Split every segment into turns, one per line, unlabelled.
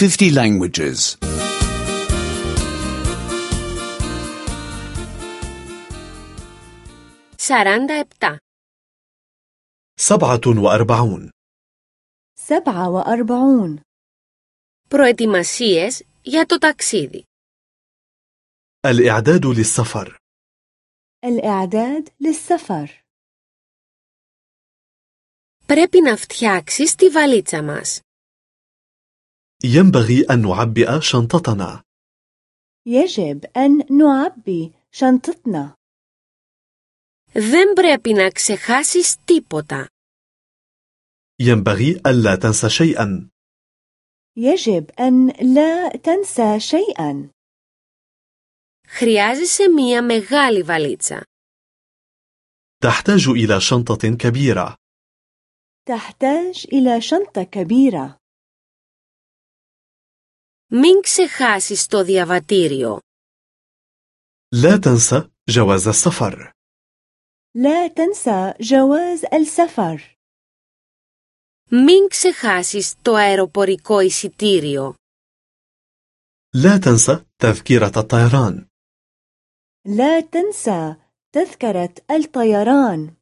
50 languages.
47.
سبعة وأربعون
سبعة وأربعون
Προετοιμασίες για το ταξίδι.
الإعداد للسفر
الإعداد للسفر
Πρέπει να φτιάξεις τη βαλίτσα μας.
ينبغي أن نعبئ شنطتنا
يجب أن نعبي شنطتنا
Δεν πρέπει να ξεχάσεις τίποτα.
ينبغي ألا تنسى شيئا
يجب أن لا تنسى شيئا
Χρειάζεσαι μία μεγάλη βαλίτσα.
تحتاج إلى شنطة كبيرة
تحتاج إلى شنطة كبيرة
Μην ξεχάσεις το διαβατήριο.
لا تنسى جواز السفر
لا تنسى جواز السفر
Μην ξεχάσεις το αεροπορικό εισιτήριο.
لا تنسى تذكرة الطيران
لا تنسى تذكرة الطيران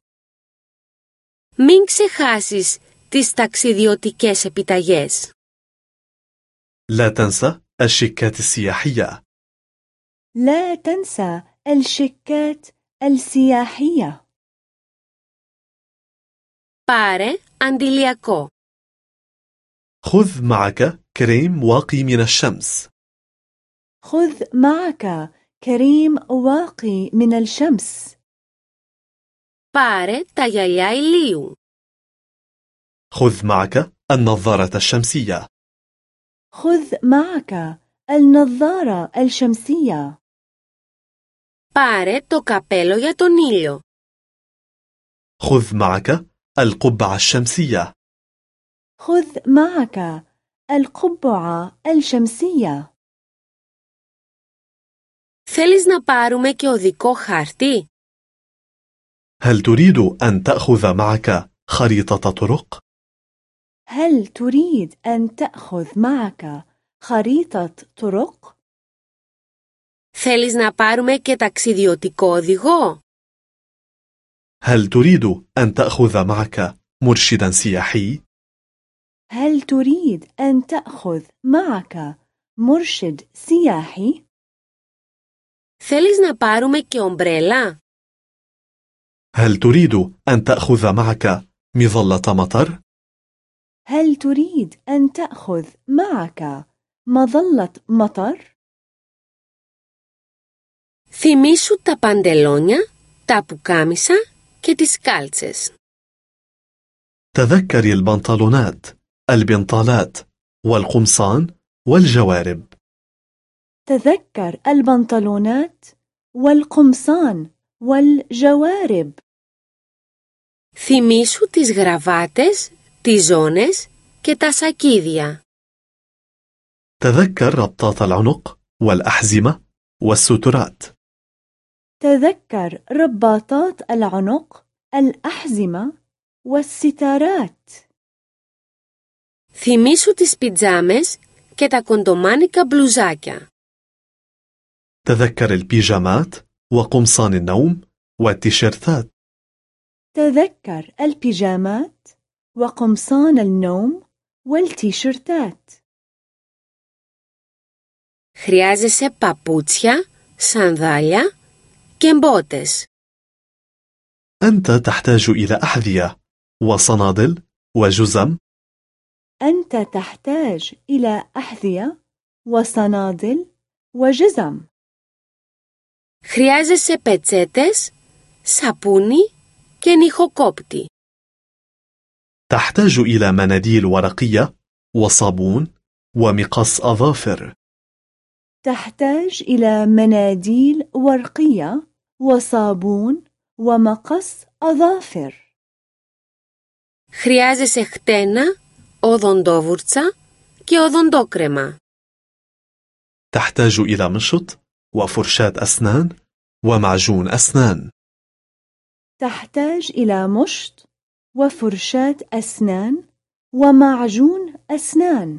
Μην ξεχάσεις τις ταξιδιωτικές επιταγές.
لا تنسى الشيكات السياحية
لا تنسى الشيكات السياحية
Πάρε αντιλιακό.
خذ معك كريم واقي من الشمس
خذ معك كريم واقي من الشمس
Πάρε τα γυαλιά ηλίου.
خذ معك النظارة الشمسية
خذ معك النظارة الشمسية
Πάρε το καπέλο για τον ήλιο.
خذ معك القبعة الشمسية
خذ معك القبعة الشمسية
Θέλεις να πάρουμε και οδικό χάρτη?
هل تريد أن تأخذ معك خريطة طرق؟
هل تريد أن تأخذ معك خريطة طرق؟
Θέλεις να πάρουμε και ταξιδιωτικό οδηγό?
هل تريد أن تأخذ معك مرشدا سياحي؟
هل تريد أن تأخذ معك مرشد سياحي؟
Θέλεις να πάρουμε και ομπρέλα?
هل تريد أن تأخذ معك مظلة مطر؟
هل تريد أن تأخذ معك مظلة مطر؟
Θυμήσου τα παντελόνια, τα πουκάμισα και τις κάλτσες.
تذكري البنطلونات البنطالات والقمصان والجوارب
تذكر البنطلونات والقمصان والجوارب
Θυμήσου τις γραβάτες, τις ζώνες και τα σακίδια.
تذكر ربطات العنق والأحزمة والسترات
تذكر رباطات العنق الأحزمة والستارات
Θυμήσου τις πιτζάμες και τα κοντομάνικα μπλουζάκια.
تذكر البيجامات وقمصان النوم والتيشيرتات
تذكر البيجامات وقمصان النوم والتيشيرتات
Χρειάζεσαι παπούτσια, σανδάλια και μπότες.
أنت تحتاج إلى أحذية وصنادل وجزم
أنت تحتاج إلى أحذية وصنادل وجزم
Χρειάζεσαι πετσέτες, σαπούνι και νυχοκόπτη.
تحتاج إلى مناديل ورقية وصابون ومقص أظافر
تحتاج إلى مناديل ورقية وصابون ومقص أظافر
Χρειάζεσαι χτένα, οδοντόβουρτσα και οδοντόκρεμα.
تحتاج إلى مشط وفرشاة أسنان ومعجون أسنان
تحتاج إلى مشط وفرشاة أسنان ومعجون أسنان.